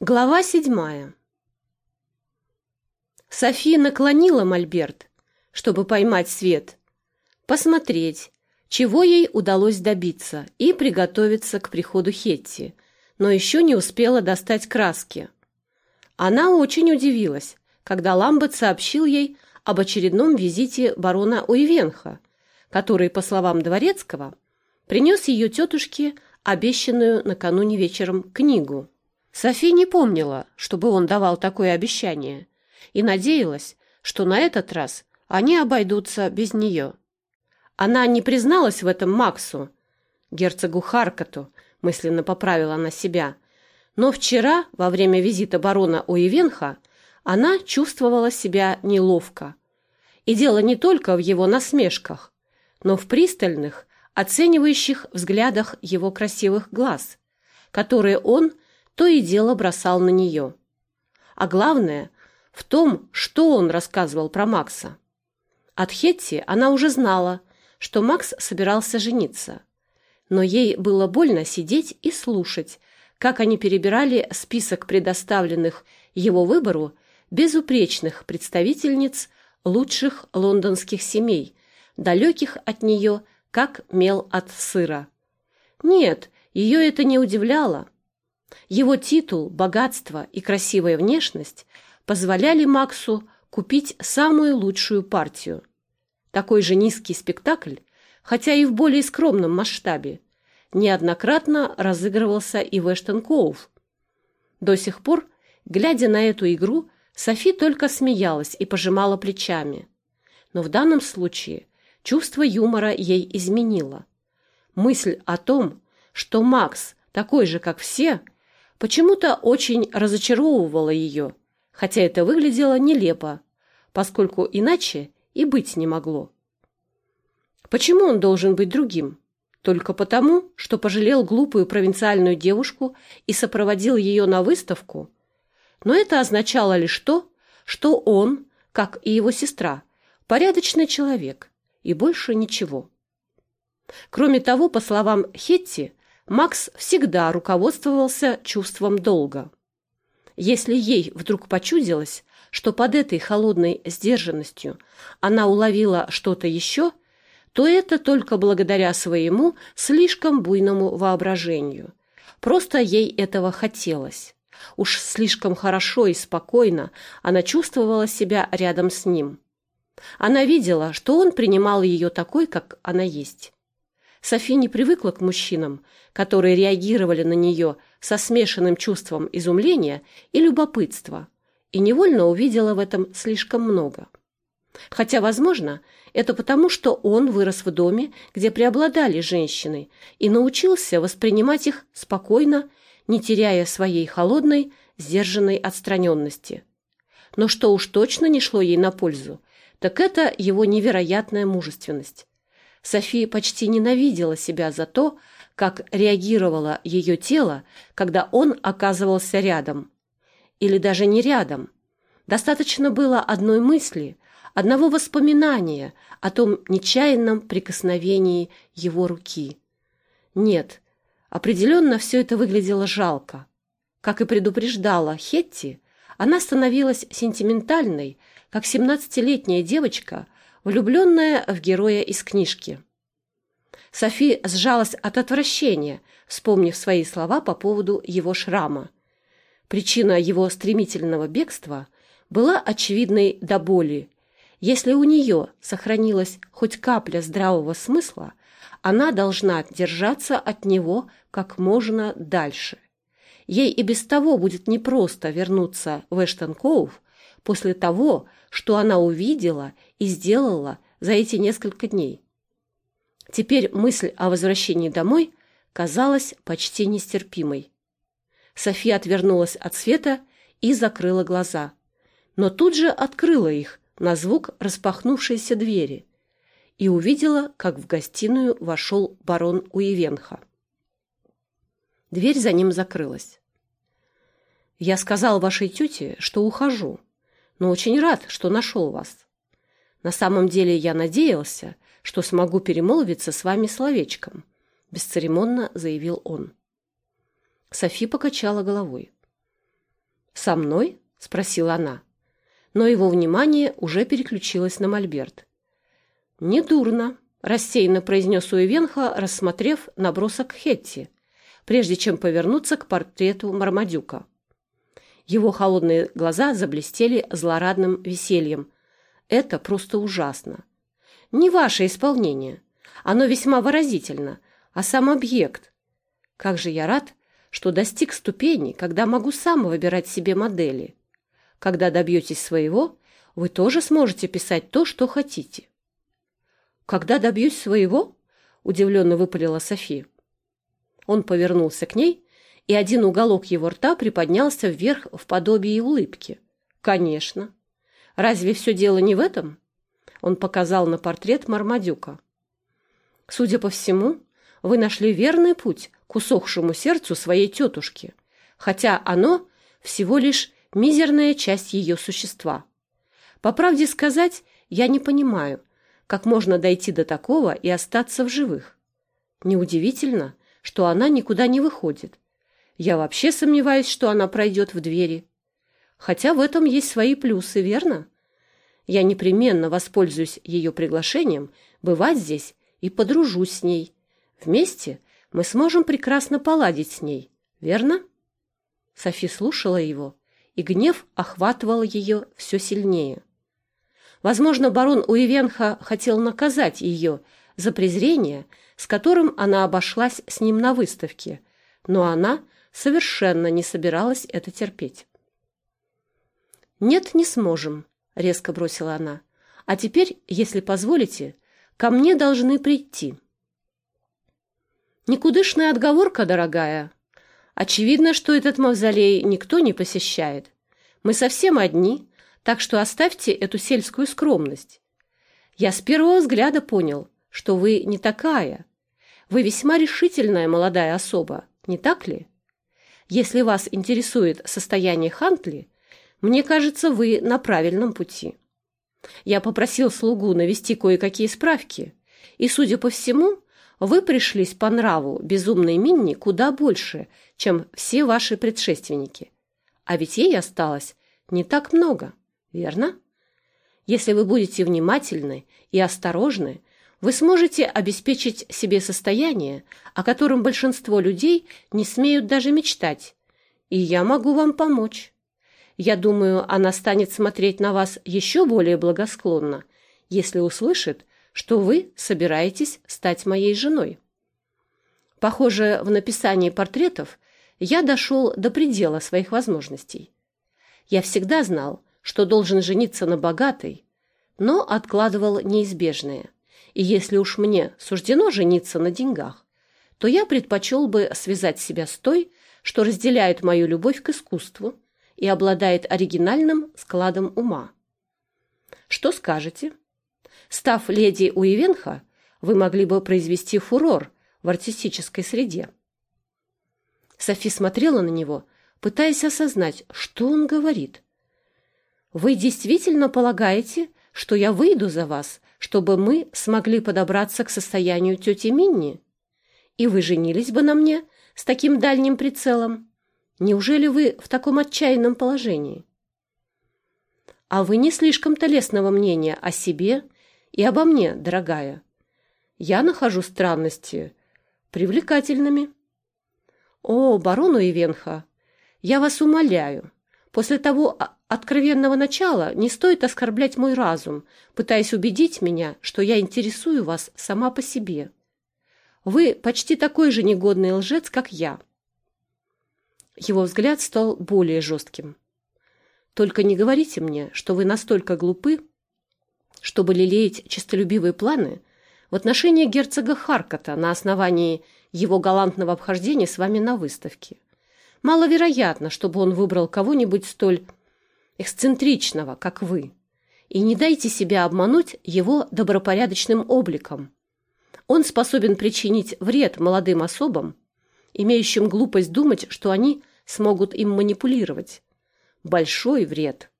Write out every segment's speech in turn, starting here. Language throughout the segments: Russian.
Глава седьмая. София наклонила мольберт, чтобы поймать свет, посмотреть, чего ей удалось добиться, и приготовиться к приходу Хетти, но еще не успела достать краски. Она очень удивилась, когда Ламбет сообщил ей об очередном визите барона Уивенха, который, по словам Дворецкого, принес ее тетушке обещанную накануне вечером книгу. Софи не помнила, чтобы он давал такое обещание, и надеялась, что на этот раз они обойдутся без нее. Она не призналась в этом Максу, герцогу Харкоту, мысленно поправила она себя, но вчера, во время визита барона Уивенха, она чувствовала себя неловко. И дело не только в его насмешках, но в пристальных, оценивающих взглядах его красивых глаз, которые он – то и дело бросал на нее. А главное в том, что он рассказывал про Макса. От Хетти она уже знала, что Макс собирался жениться. Но ей было больно сидеть и слушать, как они перебирали список предоставленных его выбору безупречных представительниц лучших лондонских семей, далеких от нее, как мел от сыра. Нет, ее это не удивляло. Его титул, богатство и красивая внешность позволяли Максу купить самую лучшую партию. Такой же низкий спектакль, хотя и в более скромном масштабе, неоднократно разыгрывался и в Эштон-Коув. До сих пор, глядя на эту игру, Софи только смеялась и пожимала плечами. Но в данном случае чувство юмора ей изменило. Мысль о том, что Макс такой же, как все – почему-то очень разочаровывало ее, хотя это выглядело нелепо, поскольку иначе и быть не могло. Почему он должен быть другим? Только потому, что пожалел глупую провинциальную девушку и сопроводил ее на выставку? Но это означало лишь то, что он, как и его сестра, порядочный человек, и больше ничего. Кроме того, по словам Хетти, Макс всегда руководствовался чувством долга. Если ей вдруг почудилось, что под этой холодной сдержанностью она уловила что-то еще, то это только благодаря своему слишком буйному воображению. Просто ей этого хотелось. Уж слишком хорошо и спокойно она чувствовала себя рядом с ним. Она видела, что он принимал ее такой, как она есть. Софи не привыкла к мужчинам, которые реагировали на нее со смешанным чувством изумления и любопытства, и невольно увидела в этом слишком много. Хотя, возможно, это потому, что он вырос в доме, где преобладали женщины, и научился воспринимать их спокойно, не теряя своей холодной, сдержанной отстраненности. Но что уж точно не шло ей на пользу, так это его невероятная мужественность. София почти ненавидела себя за то, как реагировало ее тело, когда он оказывался рядом. Или даже не рядом. Достаточно было одной мысли, одного воспоминания о том нечаянном прикосновении его руки. Нет, определенно все это выглядело жалко. Как и предупреждала Хетти, она становилась сентиментальной, как семнадцатилетняя девочка, влюбленная в героя из книжки. Софи сжалась от отвращения, вспомнив свои слова по поводу его шрама. Причина его стремительного бегства была очевидной до боли. Если у нее сохранилась хоть капля здравого смысла, она должна держаться от него как можно дальше. Ей и без того будет непросто вернуться в Эштон-Коув после того, что она увидела и сделала за эти несколько дней. Теперь мысль о возвращении домой казалась почти нестерпимой. София отвернулась от света и закрыла глаза, но тут же открыла их на звук распахнувшейся двери и увидела, как в гостиную вошел барон Уивенха. Дверь за ним закрылась. «Я сказал вашей тете, что ухожу, но очень рад, что нашел вас. На самом деле я надеялся, что смогу перемолвиться с вами словечком», — бесцеремонно заявил он. Софи покачала головой. «Со мной?» — спросила она. Но его внимание уже переключилось на Мольберт. «Недурно», — рассеянно произнес Уивенха, рассмотрев набросок Хетти, прежде чем повернуться к портрету Мармадюка. Его холодные глаза заблестели злорадным весельем. «Это просто ужасно. Не ваше исполнение. Оно весьма выразительно, а сам объект. Как же я рад, что достиг ступени, когда могу сам выбирать себе модели. Когда добьетесь своего, вы тоже сможете писать то, что хотите. «Когда добьюсь своего?» — удивленно выпалила Софи. Он повернулся к ней, и один уголок его рта приподнялся вверх в подобии улыбки. «Конечно. Разве все дело не в этом?» Он показал на портрет Мармадюка. «Судя по всему, вы нашли верный путь к усохшему сердцу своей тетушки, хотя оно всего лишь мизерная часть ее существа. По правде сказать, я не понимаю, как можно дойти до такого и остаться в живых. Неудивительно, что она никуда не выходит. Я вообще сомневаюсь, что она пройдет в двери. Хотя в этом есть свои плюсы, верно? Я непременно воспользуюсь ее приглашением бывать здесь и подружусь с ней. Вместе мы сможем прекрасно поладить с ней, верно?» Софи слушала его, и гнев охватывал ее все сильнее. Возможно, барон Уивенха хотел наказать ее за презрение, с которым она обошлась с ним на выставке, но она совершенно не собиралась это терпеть. «Нет, не сможем», — резко бросила она. «А теперь, если позволите, ко мне должны прийти». Никудышная отговорка, дорогая. Очевидно, что этот мавзолей никто не посещает. Мы совсем одни, так что оставьте эту сельскую скромность. Я с первого взгляда понял, что вы не такая. Вы весьма решительная молодая особа, не так ли? Если вас интересует состояние Хантли, мне кажется, вы на правильном пути. Я попросил слугу навести кое-какие справки, и, судя по всему, вы пришлись по нраву безумной Минни куда больше, чем все ваши предшественники. А ведь ей осталось не так много, верно? Если вы будете внимательны и осторожны, вы сможете обеспечить себе состояние, о котором большинство людей не смеют даже мечтать. И я могу вам помочь. Я думаю, она станет смотреть на вас еще более благосклонно, если услышит, что вы собираетесь стать моей женой. Похоже, в написании портретов я дошел до предела своих возможностей. Я всегда знал, что должен жениться на богатой, но откладывал неизбежное. И если уж мне суждено жениться на деньгах, то я предпочел бы связать себя с той, что разделяет мою любовь к искусству и обладает оригинальным складом ума. Что скажете? Став леди Уивенха, вы могли бы произвести фурор в артистической среде. Софи смотрела на него, пытаясь осознать, что он говорит. «Вы действительно полагаете, что я выйду за вас, чтобы мы смогли подобраться к состоянию тети Минни? И вы женились бы на мне с таким дальним прицелом? Неужели вы в таком отчаянном положении?» «А вы не слишком-то лестного мнения о себе и обо мне, дорогая. Я нахожу странности привлекательными. О, барону Ивенха, я вас умоляю, после того откровенного начала не стоит оскорблять мой разум, пытаясь убедить меня, что я интересую вас сама по себе. Вы почти такой же негодный лжец, как я. Его взгляд стал более жестким. Только не говорите мне, что вы настолько глупы, чтобы лелеять честолюбивые планы в отношении герцога Харкота на основании его галантного обхождения с вами на выставке. Маловероятно, чтобы он выбрал кого-нибудь столь эксцентричного, как вы. И не дайте себя обмануть его добропорядочным обликом. Он способен причинить вред молодым особам, имеющим глупость думать, что они смогут им манипулировать. Большой вред.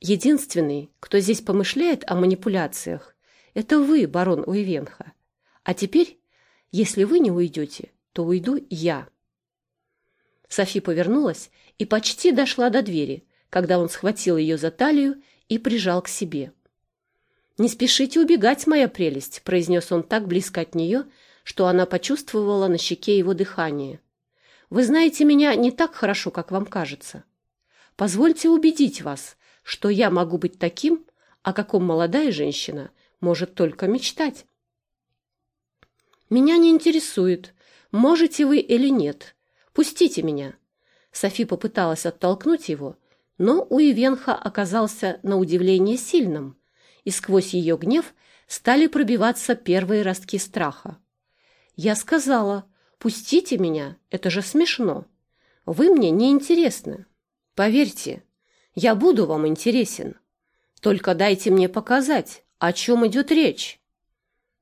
Единственный, кто здесь помышляет о манипуляциях, это вы, барон Уивенха. А теперь, если вы не уйдете, то уйду я. Софи повернулась и почти дошла до двери, когда он схватил ее за талию и прижал к себе. «Не спешите убегать, моя прелесть», — произнес он так близко от нее, что она почувствовала на щеке его дыхание. «Вы знаете меня не так хорошо, как вам кажется. Позвольте убедить вас, что я могу быть таким, о каком молодая женщина может только мечтать». «Меня не интересует, можете вы или нет. Пустите меня». Софи попыталась оттолкнуть его, но у Ивенха оказался на удивление сильным, и сквозь ее гнев стали пробиваться первые ростки страха. Я сказала, пустите меня, это же смешно. Вы мне не интересны. Поверьте, я буду вам интересен. Только дайте мне показать, о чем идет речь.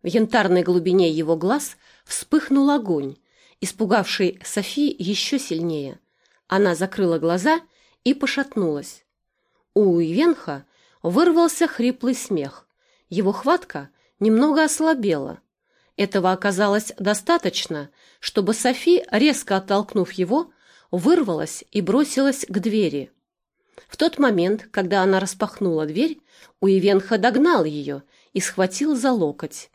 В янтарной глубине его глаз вспыхнул огонь, испугавший Софи еще сильнее. Она закрыла глаза и пошатнулась. У Ивенха вырвался хриплый смех. Его хватка немного ослабела. Этого оказалось достаточно, чтобы Софи, резко оттолкнув его, вырвалась и бросилась к двери. В тот момент, когда она распахнула дверь, Уивенха догнал ее и схватил за локоть.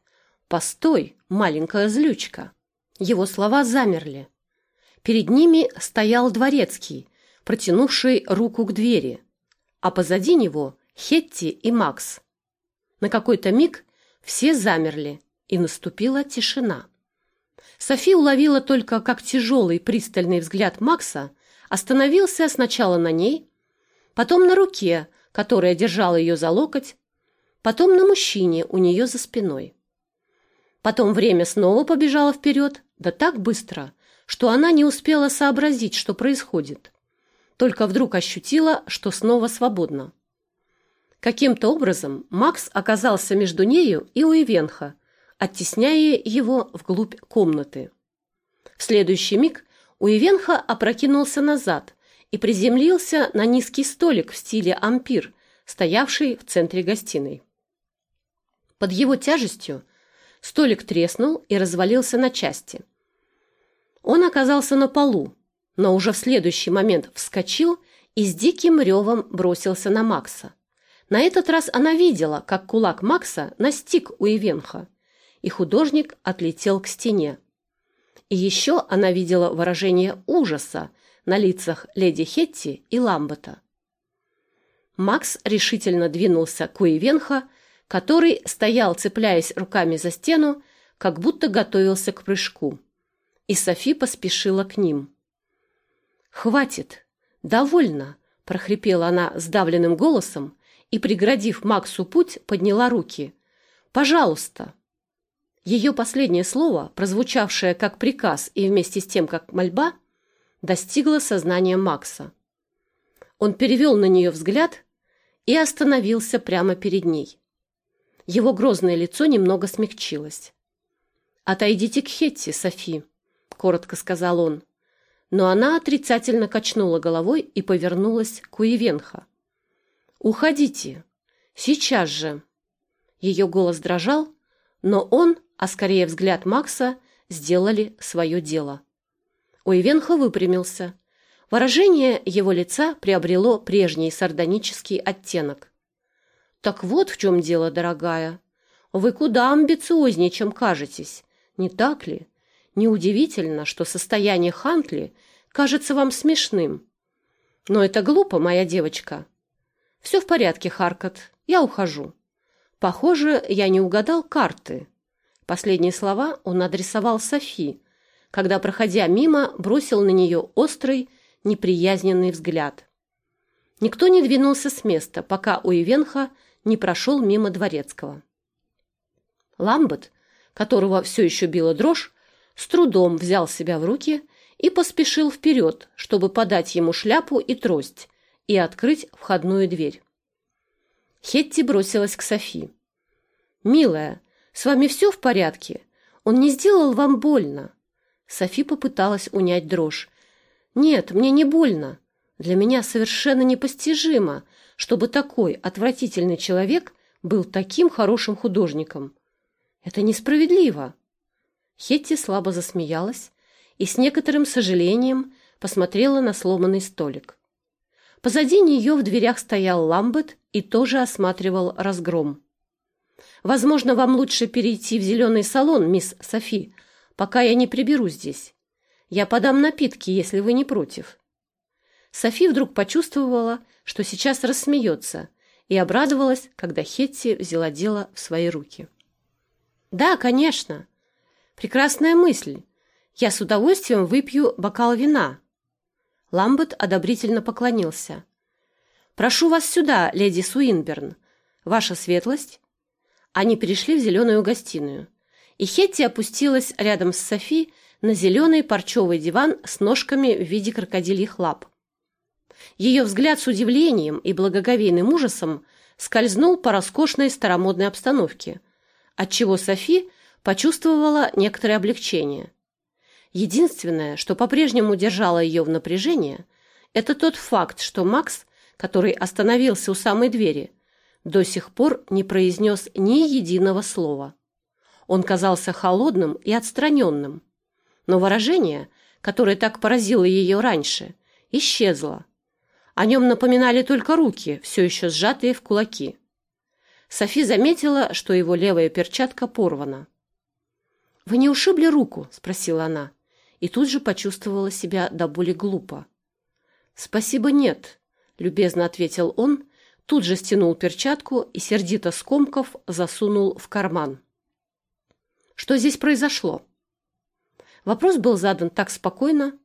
«Постой, маленькая злючка!» Его слова замерли. Перед ними стоял дворецкий, протянувший руку к двери, а позади него Хетти и Макс. На какой-то миг все замерли, и наступила тишина. Софи уловила только, как тяжелый пристальный взгляд Макса остановился сначала на ней, потом на руке, которая держала ее за локоть, потом на мужчине у нее за спиной. Потом время снова побежало вперед, да так быстро, что она не успела сообразить, что происходит. Только вдруг ощутила, что снова свободна. Каким-то образом Макс оказался между нею и Уивенха, оттесняя его вглубь комнаты. В следующий миг Уивенха опрокинулся назад и приземлился на низкий столик в стиле ампир, стоявший в центре гостиной. Под его тяжестью столик треснул и развалился на части. Он оказался на полу, но уже в следующий момент вскочил и с диким ревом бросился на Макса. На этот раз она видела, как кулак Макса настиг у Ивенха, и художник отлетел к стене. И еще она видела выражение ужаса на лицах леди Хетти и Ламбета. Макс решительно двинулся к Уивенха, который стоял, цепляясь руками за стену, как будто готовился к прыжку. И Софи поспешила к ним. «Хватит! Довольно!» – прохрипела она сдавленным голосом и, преградив Максу путь, подняла руки. «Пожалуйста!» Ее последнее слово, прозвучавшее как приказ и вместе с тем как мольба, достигло сознания Макса. Он перевел на нее взгляд и остановился прямо перед ней. Его грозное лицо немного смягчилось. «Отойдите к Хетти, Софи», — коротко сказал он. Но она отрицательно качнула головой и повернулась к Уивенха. «Уходите! Сейчас же!» Ее голос дрожал, но он, а скорее взгляд Макса, сделали свое дело. Уивенха выпрямился. Выражение его лица приобрело прежний сардонический оттенок. «Так вот в чем дело, дорогая. Вы куда амбициознее, чем кажетесь, не так ли? Неудивительно, что состояние Хантли кажется вам смешным. Но это глупо, моя девочка. Все в порядке, Харкот, я ухожу. Похоже, я не угадал карты. Последние слова он адресовал Софи, когда, проходя мимо, бросил на нее острый, неприязненный взгляд. Никто не двинулся с места, пока у Ивенха не прошел мимо Дворецкого. Ламбет, которого все еще била дрожь, с трудом взял себя в руки и поспешил вперед, чтобы подать ему шляпу и трость и открыть входную дверь. Хетти бросилась к Софи. «Милая, с вами все в порядке? Он не сделал вам больно?» Софи попыталась унять дрожь. «Нет, мне не больно. Для меня совершенно непостижимо, чтобы такой отвратительный человек был таким хорошим художником. Это несправедливо!» Хетти слабо засмеялась и с некоторым сожалением посмотрела на сломанный столик. Позади нее в дверях стоял Ламбет и тоже осматривал разгром. «Возможно, вам лучше перейти в зеленый салон, мисс Софи, пока я не приберу здесь. Я подам напитки, если вы не против». Софи вдруг почувствовала, что сейчас рассмеется, и обрадовалась, когда Хетти взяла дело в свои руки. «Да, конечно. Прекрасная мысль. Я с удовольствием выпью бокал вина». Ламбет одобрительно поклонился. «Прошу вас сюда, леди Суинберн. Ваша светлость». Они перешли в зеленую гостиную, и Хетти опустилась рядом с Софи на зеленый парчевый диван с ножками в виде крокодильих лап. Ее взгляд с удивлением и благоговейным ужасом скользнул по роскошной старомодной обстановке, отчего Софи почувствовала некоторое облегчение. Единственное, что по-прежнему держало ее в напряжении, это тот факт, что Макс, который остановился у самой двери, до сих пор не произнес ни единого слова. Он казался холодным и отстраненным, но выражение, которое так поразило ее раньше, исчезло, о нем напоминали только руки, все еще сжатые в кулаки. Софи заметила, что его левая перчатка порвана. «Вы не ушибли руку?» – спросила она, и тут же почувствовала себя до боли глупо. «Спасибо, нет», – любезно ответил он, тут же стянул перчатку и, сердито скомков, засунул в карман. «Что здесь произошло?» Вопрос был задан так спокойно,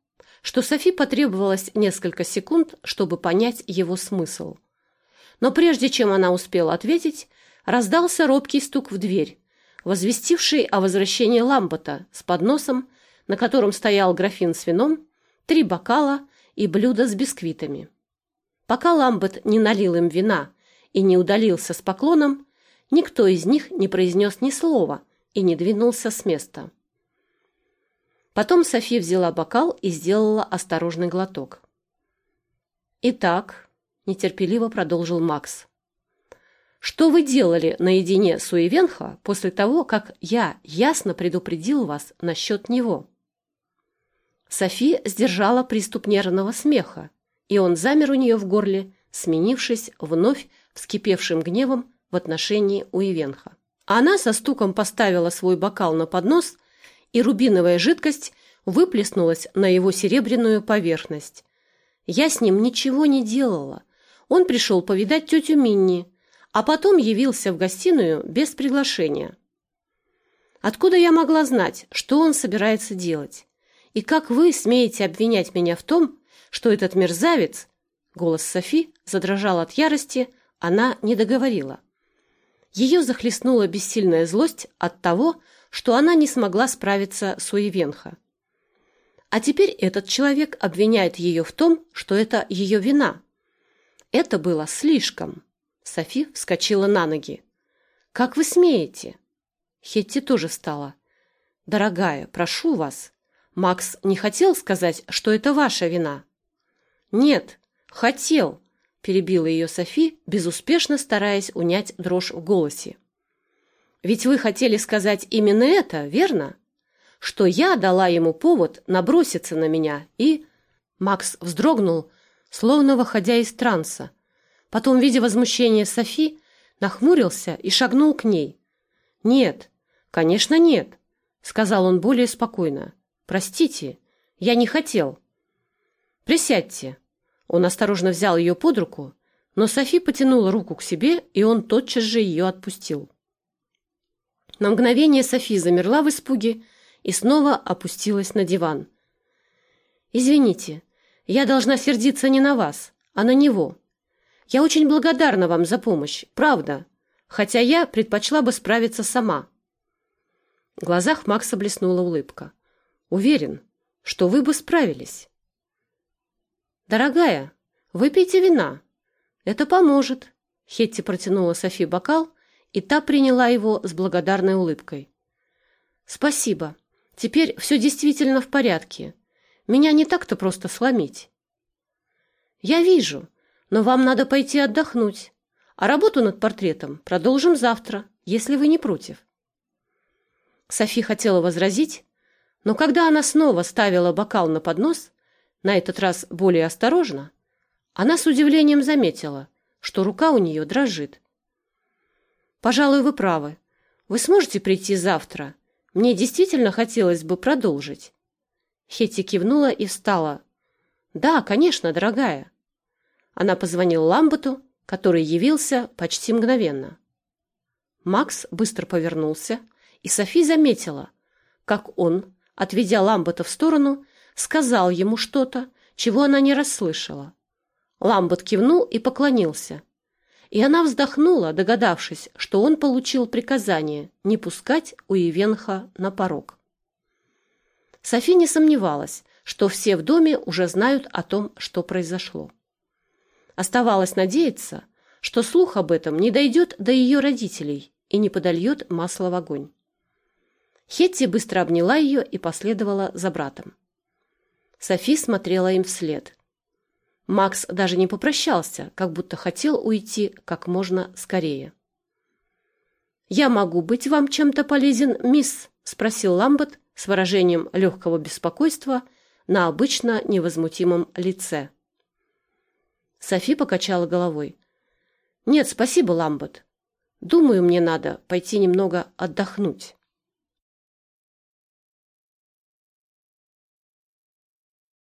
что Софи потребовалось несколько секунд, чтобы понять его смысл. Но прежде чем она успела ответить, раздался робкий стук в дверь, возвестивший о возвращении Ламбота с подносом, на котором стоял графин с вином, три бокала и блюдо с бисквитами. Пока Ламбот не налил им вина и не удалился с поклоном, никто из них не произнес ни слова и не двинулся с места. Потом София взяла бокал и сделала осторожный глоток. «Итак», — нетерпеливо продолжил Макс, «что вы делали наедине с Уивенха после того, как я ясно предупредил вас насчет него?» Софи сдержала приступ нервного смеха, и он замер у нее в горле, сменившись вновь вскипевшим гневом в отношении Уивенха. Она со стуком поставила свой бокал на поднос и рубиновая жидкость выплеснулась на его серебряную поверхность. Я с ним ничего не делала. Он пришел повидать тетю Минни, а потом явился в гостиную без приглашения. Откуда я могла знать, что он собирается делать? И как вы смеете обвинять меня в том, что этот мерзавец... Голос Софи задрожал от ярости, она не договорила. Ее захлестнула бессильная злость от того, что она не смогла справиться с Уивенха. А теперь этот человек обвиняет ее в том, что это ее вина. Это было слишком. Софи вскочила на ноги. «Как вы смеете?» Хетти тоже встала. «Дорогая, прошу вас. Макс не хотел сказать, что это ваша вина?» «Нет, хотел», — перебила ее Софи, безуспешно стараясь унять дрожь в голосе. Ведь вы хотели сказать именно это, верно? Что я дала ему повод наброситься на меня и... Макс вздрогнул, словно выходя из транса. Потом, видя возмущение Софи, нахмурился и шагнул к ней. «Нет, конечно, нет», — сказал он более спокойно. «Простите, я не хотел». «Присядьте». Он осторожно взял ее под руку, но Софи потянула руку к себе, и он тотчас же ее отпустил. На мгновение Софи замерла в испуге и снова опустилась на диван. «Извините, я должна сердиться не на вас, а на него. Я очень благодарна вам за помощь, правда, хотя я предпочла бы справиться сама». В глазах Макса блеснула улыбка. «Уверен, что вы бы справились». «Дорогая, выпейте вина. Это поможет». Хетти протянула Софи бокал, и та приняла его с благодарной улыбкой. «Спасибо. Теперь все действительно в порядке. Меня не так-то просто сломить». «Я вижу, но вам надо пойти отдохнуть, а работу над портретом продолжим завтра, если вы не против». Софи хотела возразить, но когда она снова ставила бокал на поднос, на этот раз более осторожно, она с удивлением заметила, что рука у нее дрожит. «Пожалуй, вы правы. Вы сможете прийти завтра? Мне действительно хотелось бы продолжить». Хетти кивнула и встала. «Да, конечно, дорогая». Она позвонила Ламботу, который явился почти мгновенно. Макс быстро повернулся, и Софи заметила, как он, отведя Ламбота в сторону, сказал ему что-то, чего она не расслышала. Ламбот кивнул и поклонился. И она вздохнула, догадавшись, что он получил приказание не пускать Уивенха на порог. Софи не сомневалась, что все в доме уже знают о том, что произошло. Оставалось надеяться, что слух об этом не дойдет до ее родителей и не подольет масло в огонь. Хетти быстро обняла ее и последовала за братом. Софи смотрела им вслед. Макс даже не попрощался, как будто хотел уйти как можно скорее. «Я могу быть вам чем-то полезен, мисс?» — спросил Ламбот с выражением легкого беспокойства на обычно невозмутимом лице. Софи покачала головой. «Нет, спасибо, Ламбот. Думаю, мне надо пойти немного отдохнуть».